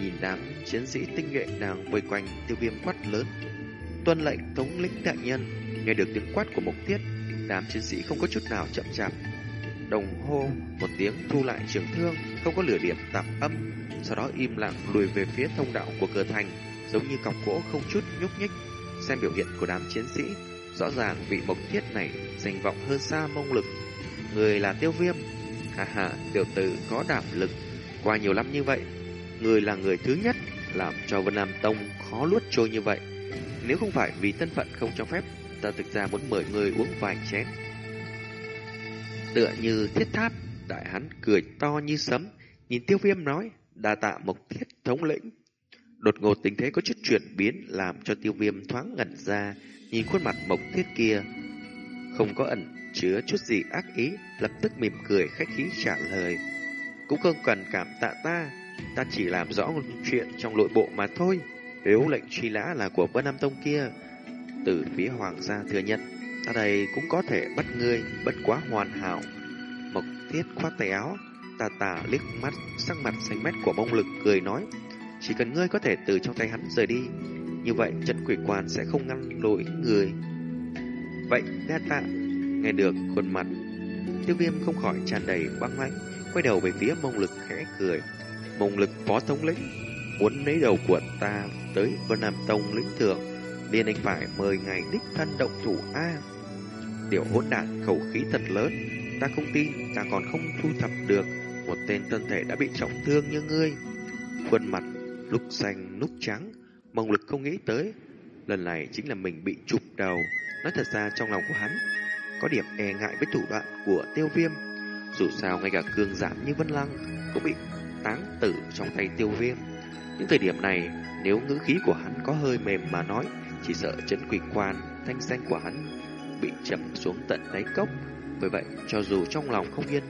nhìn đám chiến sĩ tinh nhuệ đang vây quanh tiêu viêm quát lớn. Tuân lệnh thống lĩnh đại nhân, nghe được tiếng quát của mộc thiết, đám chiến sĩ không có chút nào chậm chạp đồng hô một tiếng thu lại trường thương, không có lửa điểm tạp âm, sau đó im lặng lùi về phía thông đạo của cửa thành, giống như cọc gỗ không chút nhúc nhích. Xem biểu hiện của đám chiến sĩ, rõ ràng vị mộc thiết này danh vọng hơn xa mông lực. Người là tiêu viêm, hà hà, tiểu tử có đảm lực, qua nhiều năm như vậy, người là người thứ nhất làm cho Vân Nam Tông khó luốt trôi như vậy. Nếu không phải vì thân phận không cho phép, ta thực ra muốn mời người uống vài chén. Tựa như thiết tháp, đại hắn cười to như sấm, nhìn tiêu viêm nói, đa tạ mộc thiết thống lĩnh. Đột ngột tình thế có chút chuyển biến làm cho tiêu viêm thoáng ngẩn ra, nhìn khuôn mặt mộc thiết kia. Không có ẩn chứa chút gì ác ý, lập tức mỉm cười khách khí trả lời. Cũng không cần cảm tạ ta, ta chỉ làm rõ chuyện trong nội bộ mà thôi. Nếu lệnh truy lã là của Vân Nam Tông kia, từ phía Hoàng gia thừa nhận, ta đây cũng có thể bắt ngươi, bất quá hoàn hảo. Mộc thiết khoát tay áo, tà tà liếc mắt sắc mặt xanh mét của mông lực cười nói, chỉ cần ngươi có thể từ trong tay hắn rời đi, như vậy trận quỷ quan sẽ không ngăn nổi người. Vậy đa tạ, nghe được khuôn mặt, tiêu viêm không khỏi tràn đầy băng lãnh, quay đầu về phía mông lực khẽ cười. Mông lực phó thống lĩnh, muốn lấy đầu của ta tới Vân Nam Tông lĩnh thượng, liền anh phải mời ngài đích thân động thủ A. Điều hỗn đản khẩu khí thật lớn, ta không tin ta còn không thu thập được một tên thân thể đã bị trọng thương như ngươi. Khuôn mặt lúc xanh lúc trắng, mong lực không nghĩ tới. Lần này chính là mình bị chụp đầu. Nói thật ra trong lòng của hắn, có điểm e ngại với thủ đoạn của tiêu viêm. Dù sao ngay cả cương giảm như Vân Lăng cũng bị táng tử trong tay tiêu viêm. Những thời điểm này, nếu ngữ khí của hắn có hơi mềm mà nói, chỉ sợ chấn quỷ quan, thanh danh của hắn bị trầm xuống tận đáy cốc. Bởi vậy, cho dù trong lòng không yên,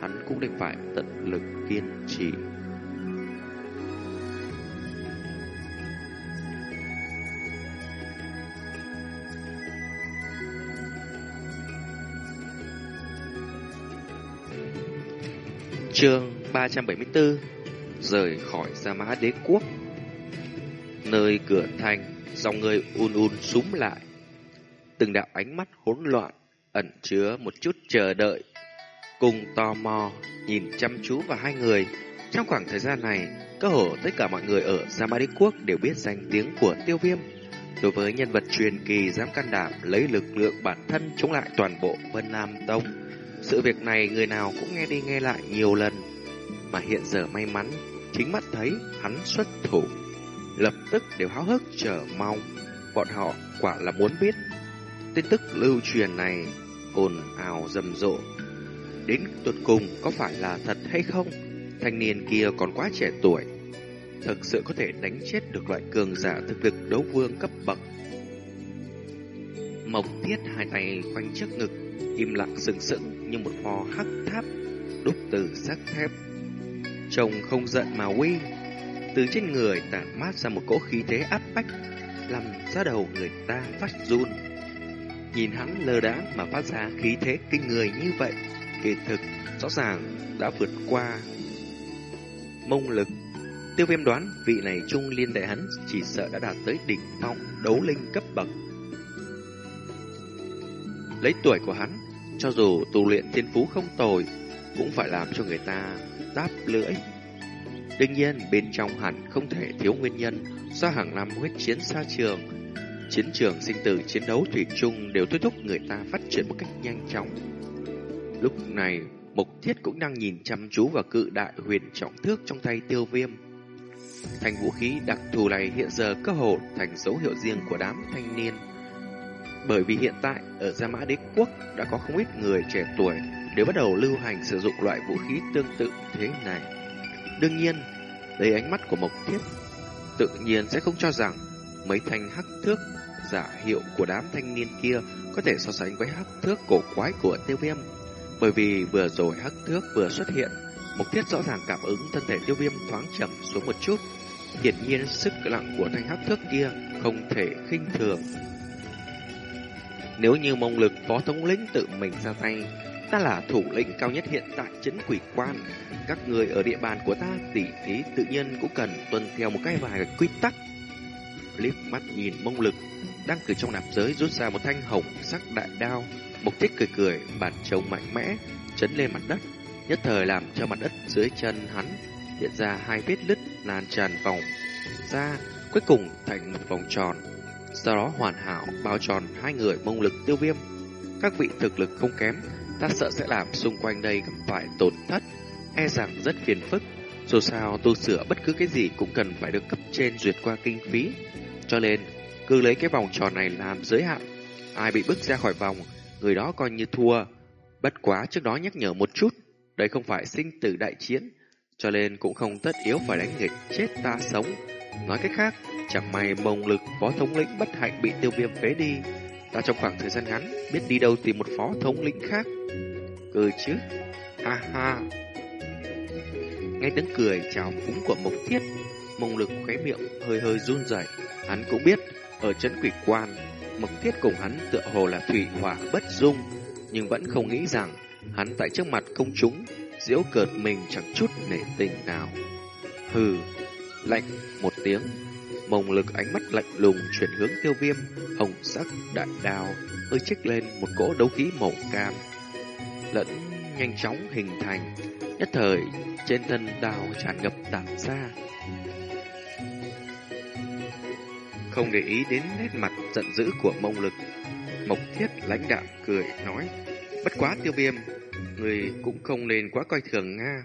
hắn cũng đành phải tận lực kiên trì. Chương 374 Rời khỏi Gia Mã Đế Quốc Nơi cửa thành Dòng người un un súng lại Từng đạo ánh mắt hỗn loạn Ẩn chứa một chút chờ đợi Cùng tò mò Nhìn chăm chú vào hai người Trong khoảng thời gian này Cơ hồ tất cả mọi người ở Samadhi Quốc Đều biết danh tiếng của tiêu viêm Đối với nhân vật truyền kỳ dám can đảm Lấy lực lượng bản thân chống lại toàn bộ Vân Nam Tông sự việc này người nào cũng nghe đi nghe lại nhiều lần, mà hiện giờ may mắn, chính mắt thấy hắn xuất thủ. Lập tức đều háo hức chờ mong, bọn họ quả là muốn biết. Tin tức lưu truyền này ồn ào rầm rộ. Đến tuột cùng có phải là thật hay không? Thanh niên kia còn quá trẻ tuổi, thực sự có thể đánh chết được loại cường giả thực lực đấu vương cấp bậc. Mộc Tiết hai tay quanh trước ngực, im lặng sừng sững như một pho hắc tháp đúc từ sắt thép. Trông không giận mà uy, từ trên người tản mát ra một cỗ khí thế áp bách, làm ra đầu người ta phát run. Nhìn hắn lơ đãng mà phát ra khí thế kinh người như vậy, kỳ thực rõ ràng đã vượt qua mông lực. Tiêu viêm đoán vị này trung liên đại hắn chỉ sợ đã đạt tới đỉnh phong đấu linh cấp bậc. Lấy tuổi của hắn, cho dù tu luyện thiên phú không tồi, cũng phải làm cho người ta đáp lưỡi. Đương nhiên, bên trong hẳn không thể thiếu nguyên nhân do hàng năm huyết chiến xa trường. Chiến trường sinh tử chiến đấu thủy chung đều thôi thúc người ta phát triển một cách nhanh chóng. Lúc này, Mục Thiết cũng đang nhìn chăm chú vào cự đại huyền trọng thước trong tay tiêu viêm. Thành vũ khí đặc thù này hiện giờ cơ hồ thành dấu hiệu riêng của đám thanh niên. Bởi vì hiện tại ở Gia Mã Đế Quốc đã có không ít người trẻ tuổi đều bắt đầu lưu hành sử dụng loại vũ khí tương tự thế này. Đương nhiên, lấy ánh mắt của Mộc Thiết, tự nhiên sẽ không cho rằng mấy thanh hắc thước giả hiệu của đám thanh niên kia có thể so sánh với hắc thước cổ quái của tiêu viêm. Bởi vì vừa rồi hắc thước vừa xuất hiện, Mục Thiết rõ ràng cảm ứng thân thể tiêu viêm thoáng chậm xuống một chút. Hiển nhiên sức lặng của thanh hắc thước kia không thể khinh thường. Nếu như mông lực phó thống lĩnh tự mình ra tay, ta là thủ lĩnh cao nhất hiện tại chấn quỷ quan. Các người ở địa bàn của ta tỉ thí tự nhiên cũng cần tuân theo một cái vài quy tắc. Liếc mắt nhìn mông lực, đang từ trong nạp giới rút ra một thanh hồng sắc đại đao. Mục thích cười cười, bàn trông mạnh mẽ. chấn lên mặt đất, nhất thời làm cho mặt đất dưới chân hắn hiện ra hai vết nứt lan tràn vòng ra, cuối cùng thành một vòng tròn. Sau đó hoàn hảo bao tròn hai người mông lực tiêu viêm. Các vị thực lực không kém, ta sợ sẽ làm xung quanh đây gặp phải tổn thất, e rằng rất phiền phức. Dù sao tu sửa bất cứ cái gì cũng cần phải được cấp trên duyệt qua kinh phí. Cho nên, cứ lấy cái vòng tròn này làm giới hạn. Ai bị bức ra khỏi vòng, người đó coi như thua. Bất quá trước đó nhắc nhở một chút, đây không phải sinh tử đại chiến, cho nên cũng không tất yếu phải đánh nghịch chết ta sống. Nói cách khác, chẳng may mông lực phó thống lĩnh bất hạnh bị tiêu viêm phế đi. Ta trong khoảng thời gian ngắn biết đi đâu tìm một phó thống lĩnh khác. Cười chứ, ha ha. ngay tiếng cười chào phúng của Mộc Thiết, mông lực khóe miệng hơi hơi run rẩy. Hắn cũng biết, ở chấn quỷ quan, Mộc Thiết cùng hắn tựa hồ là thủy hỏa bất dung, nhưng vẫn không nghĩ rằng hắn tại trước mặt công chúng diễu cợt mình chẳng chút nể tình nào. Hừ, lạnh một tiếng, mông lực ánh mắt lạnh lùng chuyển hướng tiêu viêm, hồng sắc đại đào, hơi chích lên một cỗ đấu khí màu cam. Lẫn nhanh chóng hình thành, nhất thời trên thân đào tràn ngập tản ra. Không để ý đến nét mặt giận dữ của mông lực, Mộc thiết lãnh đạo cười nói, bất quá tiêu viêm, người cũng không nên quá coi thường Nga.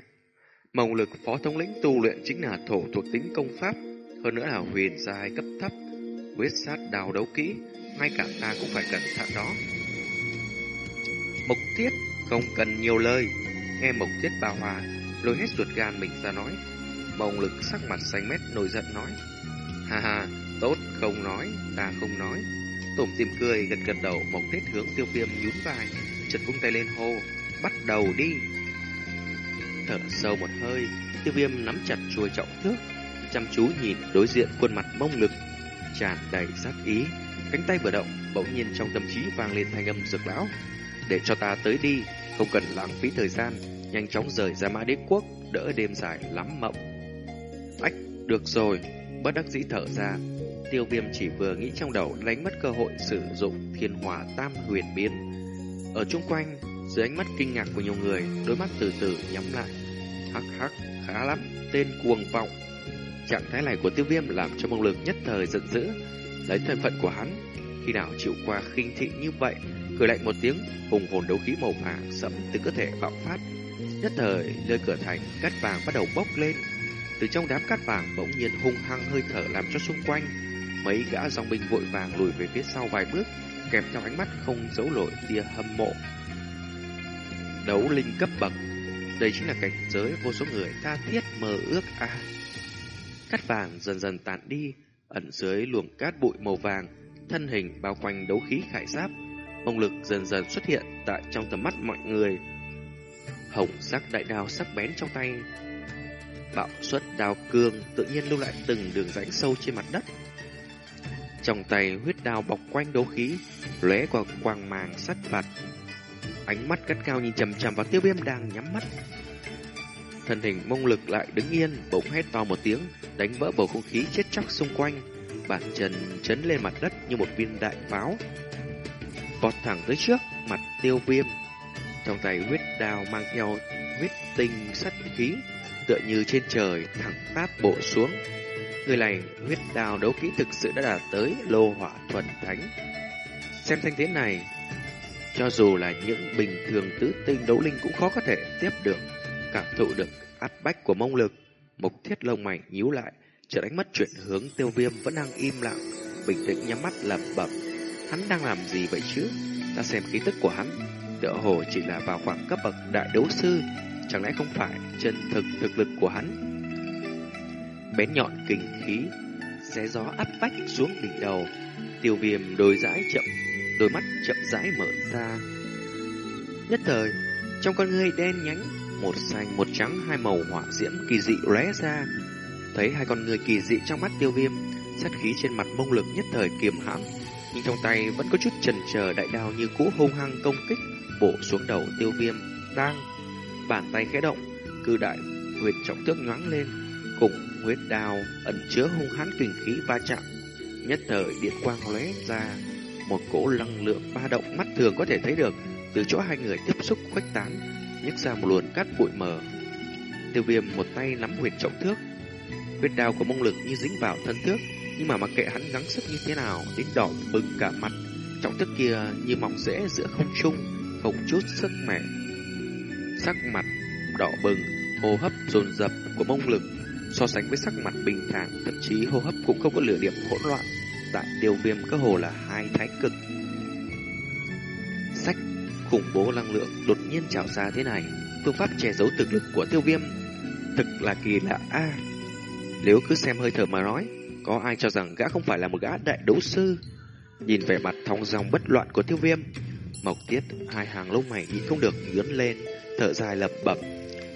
Mông lực phó thống lĩnh tu luyện chính là thổ thuộc tính công pháp, hơn nữa là huyền giai cấp thấp, quyết sát đào đấu kỹ, ngay cả ta cũng phải cẩn thận đó. Mộc thiết không cần nhiều lời, nghe Mộc thiết bà hòa, lôi hết ruột gan mình ra nói. Mông lực sắc mặt xanh mét nổi giận nói, ha ha, tốt không nói, ta không nói. Tổm tìm cười gật gật đầu, Mộc Tiết hướng tiêu viêm nhún vai, chật vung tay lên hô, bắt đầu đi. Thở sâu một hơi, tiêu viêm nắm chặt chuôi trọng thước, chăm chú nhìn đối diện khuôn mặt mông lực, tràn đầy sát ý. Cánh tay vừa động, bỗng nhiên trong tâm trí vang lên thanh âm rực lão. Để cho ta tới đi, không cần lãng phí thời gian, nhanh chóng rời ra mã đế quốc, đỡ đêm dài lắm mộng. Ách, được rồi, bất đắc dĩ thở ra. Tiêu viêm chỉ vừa nghĩ trong đầu đánh mất cơ hội sử dụng thiên hòa tam huyền biến. Ở chung quanh, dưới ánh mắt kinh ngạc của nhiều người, đôi mắt từ từ nhắm lại. Hắc hắc, khá lắm, tên cuồng vọng. Trạng thái này của tiêu viêm làm cho mông lực nhất thời giận dữ. Lấy thân phận của hắn, khi nào chịu qua khinh thị như vậy, cười lạnh một tiếng, hùng hồn đấu khí màu vàng sẫm từ cơ thể bạo phát. Nhất thời, nơi cửa thành, cát vàng bắt đầu bốc lên. Từ trong đám cát vàng bỗng nhiên hung hăng hơi thở làm cho xung quanh. Mấy gã dòng binh vội vàng lùi về phía sau vài bước, kèm theo ánh mắt không giấu nổi tia hâm mộ đấu linh cấp bậc. Đây chính là cảnh giới vô số người tha thiết mơ ước a. À. Cát vàng dần dần tàn đi, ẩn dưới luồng cát bụi màu vàng, thân hình bao quanh đấu khí khải giáp, mông lực dần dần xuất hiện tại trong tầm mắt mọi người. Hồng sắc đại đao sắc bén trong tay, bạo xuất đao cương tự nhiên lưu lại từng đường rãnh sâu trên mặt đất. Trong tay huyết đao bọc quanh đấu khí, lóe qua quang màng sắt vặt. ánh mắt cắt cao nhìn chầm chầm vào tiêu viêm đang nhắm mắt. Thân hình mông lực lại đứng yên, bỗng hét to một tiếng, đánh vỡ bầu không khí chết chóc xung quanh. Bàn chân chấn lên mặt đất như một viên đại pháo. Vọt thẳng tới trước, mặt tiêu viêm. Trong tay huyết đao mang theo huyết tinh sắt khí, tựa như trên trời thẳng táp bộ xuống. Người này huyết đào đấu kỹ thực sự đã đạt tới lô hỏa thuần thánh. Xem thanh thế này, cho dù là những bình thường tứ tinh đấu linh cũng khó có thể tiếp được, cảm thụ được áp bách của mông lực. Mục thiết lông mày nhíu lại, chợt ánh mắt chuyển hướng tiêu viêm vẫn đang im lặng, bình tĩnh nhắm mắt lẩm bẩm. Hắn đang làm gì vậy chứ? Ta xem ký tức của hắn, tựa hồ chỉ là vào khoảng cấp bậc đại đấu sư, chẳng lẽ không phải chân thực thực lực của hắn? Bén nhọn kinh khí, xé gió áp bách xuống đỉnh đầu, tiêu viêm đôi dãi chậm đôi mắt chậm rãi mở ra. Nhất thời, trong con ngươi đen nhánh, một xanh một trắng hai màu hỏa diễm kỳ dị lóe ra. Thấy hai con người kỳ dị trong mắt tiêu viêm, sát khí trên mặt mông lực nhất thời kiềm hãm, nhưng trong tay vẫn có chút chần chờ đại đao như cũ hung hăng công kích, bổ xuống đầu tiêu viêm, đang bàn tay khẽ động, cư đại huyệt trọng thước nhoáng lên, cùng huyết đao ẩn chứa hung hãn kinh khí va chạm, nhất thời điện quang lóe ra, một cỗ năng lượng ba động mắt thường có thể thấy được từ chỗ hai người tiếp xúc khuếch tán, nhấc ra một luồn cát bụi mờ. Tiêu viêm một tay nắm huyền trọng thước. Huyết đao của mông lực như dính vào thân thước, nhưng mà mặc kệ hắn gắng sức như thế nào, đến đỏ bừng cả mặt. Trọng thước kia như mỏng rễ giữa không trung, không chút sức mẻ. Sắc mặt đỏ bừng, hô hấp dồn dập của mông lực so sánh với sắc mặt bình thản, thậm chí hô hấp cũng không có lửa điểm hỗn loạn. Tại tiêu viêm cơ hồ là hai thái cực. Sách khủng bố năng lượng đột nhiên trào ra thế này, phương pháp che giấu thực lực của tiêu viêm thực là kỳ lạ a. nếu cứ xem hơi thở mà nói, có ai cho rằng gã không phải là một gã đại đấu sư? Nhìn vẻ mặt thong dong bất loạn của tiêu viêm, Mộc Tiết hai hàng lông mày nhịn không được nhướng lên, thở dài lẩm bẩm.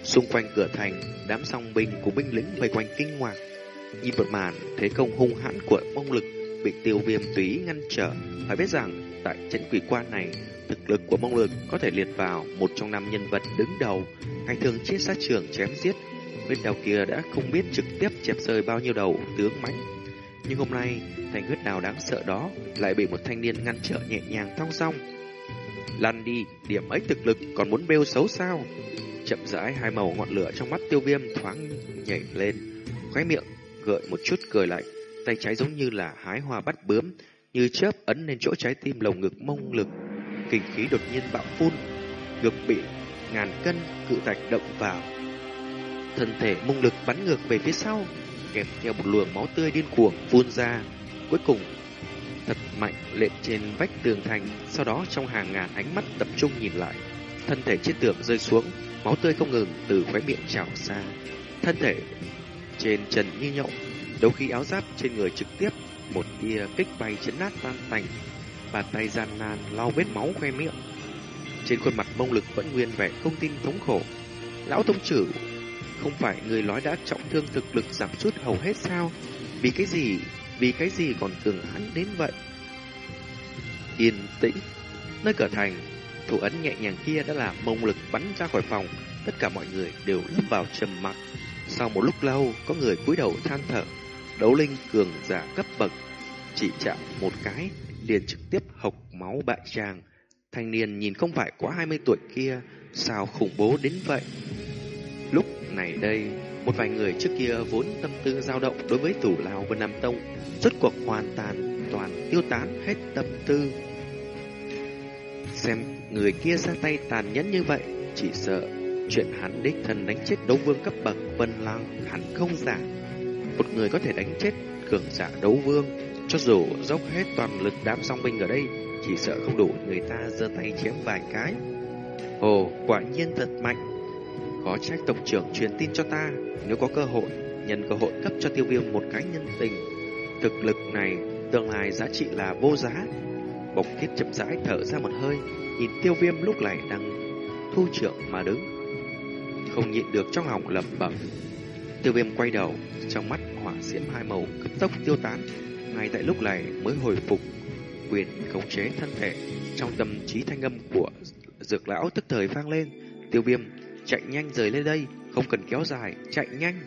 Xung quanh cửa thành, đám song binh của binh lính vây quanh kinh hoàng Nhìn một màn thế công hung hãn của mông lực bị tiêu viêm túy ngăn trở. Phải biết rằng, tại trận quỷ quan này, thực lực của mông lực có thể liệt vào một trong năm nhân vật đứng đầu, ngày thường trên sát trường chém giết. Huyết đào kia đã không biết trực tiếp chém rơi bao nhiêu đầu tướng mãnh. Nhưng hôm nay, thành huyết đào đáng sợ đó lại bị một thanh niên ngăn trở nhẹ nhàng thong dong. Lăn đi, điểm ấy thực lực còn muốn bêu xấu sao? Chậm rãi hai màu ngọn lửa trong mắt tiêu viêm thoáng nhảy lên, khóe miệng gợi một chút cười lạnh, tay trái giống như là hái hoa bắt bướm, như chớp ấn lên chỗ trái tim lồng ngực mông lực. Kinh khí đột nhiên bạo phun, ngực bị ngàn cân cự thạch động vào. Thân thể mông lực bắn ngược về phía sau, kèm theo một luồng máu tươi điên cuồng phun ra. Cuối cùng, thật mạnh lệ trên vách tường thành, sau đó trong hàng ngàn ánh mắt tập trung nhìn lại. Thân thể chiếc tường rơi xuống, máu tươi không ngừng từ khóe miệng trào ra. Thân thể trên trần như nhộng, đấu khí áo giáp trên người trực tiếp, một tia kích bay chấn nát tan tành, bàn tay gian nan lau vết máu khoe miệng. Trên khuôn mặt mông lực vẫn nguyên vẻ không tin thống khổ. Lão tông chủ, không phải người nói đã trọng thương thực lực giảm sút hầu hết sao? Vì cái gì, vì cái gì còn cường hắn đến vậy? Yên tĩnh, nơi cửa thành, thủ ấn nhẹ nhàng kia đã làm mông lực bắn ra khỏi phòng, tất cả mọi người đều lâm vào trầm mặc. Sau một lúc lâu, có người cúi đầu than thở, đấu linh cường giả cấp bậc, chỉ chạm một cái, liền trực tiếp hộc máu bại tràng. Thanh niên nhìn không phải quá 20 tuổi kia, sao khủng bố đến vậy? Lúc này đây, một vài người trước kia vốn tâm tư dao động đối với thủ lao Vân Nam Tông, rốt cuộc hoàn toàn toàn tiêu tán hết tâm tư. Xem người kia ra tay tàn nhẫn như vậy, chỉ sợ chuyện hắn đích thân đánh chết đấu vương cấp bậc Vân Lăng hẳn không giả. Một người có thể đánh chết cường giả đấu vương, cho dù dốc hết toàn lực đám song binh ở đây, chỉ sợ không đủ người ta giơ tay chém vài cái. Ồ, quả nhiên thật mạnh. Có trách tộc trưởng truyền tin cho ta, nếu có cơ hội, nhân cơ hội cấp cho tiêu viêm một cái nhân tình. Thực lực này, tương lai giá trị là vô giá. Bộc thiết chậm rãi thở ra một hơi, nhìn tiêu viêm lúc này đang thu trưởng mà đứng. Không nhịn được trong lòng lẩm bẩm. Tiêu viêm quay đầu, trong mắt hỏa diễm hai màu cấp tốc tiêu tán. Ngay tại lúc này mới hồi phục quyền khống chế thân thể. Trong tâm trí thanh âm của dược lão tức thời vang lên. Tiêu viêm chạy nhanh rời lên đây, không cần kéo dài, chạy nhanh.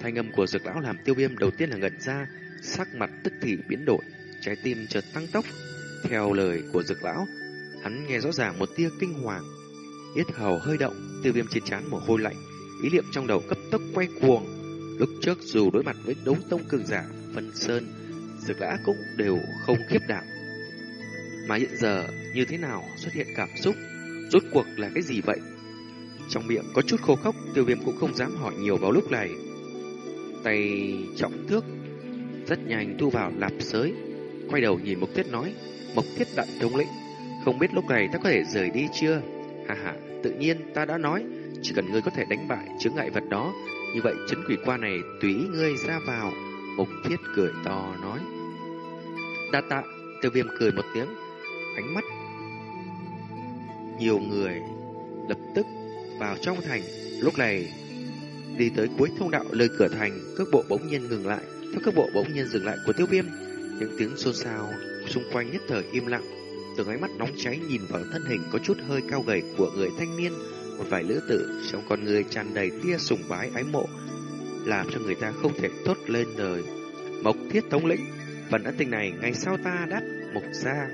Thanh âm của dược lão làm tiêu viêm đầu tiên là ngẩn ra, sắc mặt tức thì biến đổi, trái tim chợt tăng tốc. Theo lời của dược lão, hắn nghe rõ ràng một tia kinh hoàng. Yết hầu hơi động, tiêu viêm trên trán mồ hôi lạnh, ý niệm trong đầu cấp tốc quay cuồng. Lúc trước dù đối mặt với đấu tông cường giả, phân Sơn, dược lão cũng đều không khiếp đảm. Mà hiện giờ như thế nào xuất hiện cảm xúc, rốt cuộc là cái gì vậy? Trong miệng có chút khô khốc, tiêu viêm cũng không dám hỏi nhiều vào lúc này. Tay trọng thước, rất nhanh thu vào lạp sới. Quay đầu nhìn Mộc Thiết nói, Mộc Thiết đại thống lĩnh, không biết lúc này ta có thể rời đi chưa? Hà hà, tự nhiên ta đã nói, chỉ cần ngươi có thể đánh bại chướng ngại vật đó, như vậy chấn quỷ qua này tùy ngươi ra vào. Mộc Thiết cười to nói. Đa tạ, tiêu viêm cười một tiếng, ánh mắt. Nhiều người lập tức vào trong thành. Lúc này, đi tới cuối thông đạo lời cửa thành, cước bộ bỗng nhiên ngừng lại. Theo cước bộ bỗng nhiên dừng lại của tiêu viêm, những tiếng xôn xao xung quanh nhất thời im lặng. Từng ánh mắt nóng cháy nhìn vào thân hình có chút hơi cao gầy của người thanh niên, một vài lữ tử trong con người tràn đầy tia sùng bái ái mộ, làm cho người ta không thể thốt lên lời. Mộc thiết thống lĩnh, phần ân tình này ngày sau ta đáp mộc ra.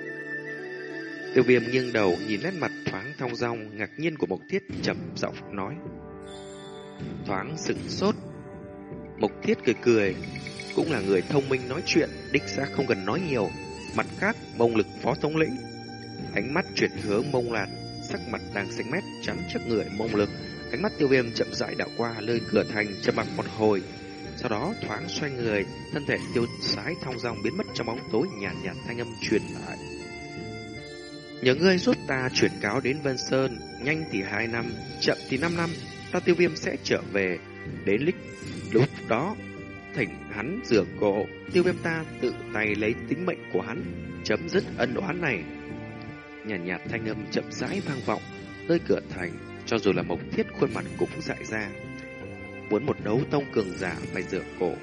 Tiêu viêm nghiêng đầu nhìn nét mặt thoáng thong dong ngạc nhiên của Mộc Thiết chậm giọng nói. Thoáng sửng sốt. Mộc Thiết cười cười, cũng là người thông minh nói chuyện, đích xác không cần nói nhiều. Mặt khác, mông lực phó thống lĩnh. Ánh mắt chuyển hướng mông lạt, sắc mặt đang xanh mét chắn trước người mông lực. Ánh mắt tiêu viêm chậm rãi đảo qua lơi cửa thành chậm mặt một hồi. Sau đó thoáng xoay người, thân thể tiêu sái thong dong biến mất trong bóng tối nhàn nhạt, nhạt thanh âm truyền lại. Nhớ ngươi giúp ta chuyển cáo đến Vân Sơn, nhanh thì hai năm, chậm thì năm năm, ta tiêu viêm sẽ trở về. Đến lịch lúc đó, thỉnh hắn rửa cổ, tiêu viêm ta tự tay lấy tính mệnh của hắn, chấm dứt ân oán này. Nhàn nhạt, nhạt thanh âm chậm rãi vang vọng, nơi cửa thành, cho dù là mộc thiết khuôn mặt cũng dại ra. Muốn một đấu tông cường giả phải rửa cổ.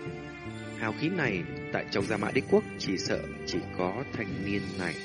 Hào khí này tại trong gia mã đế quốc chỉ sợ chỉ có thanh niên này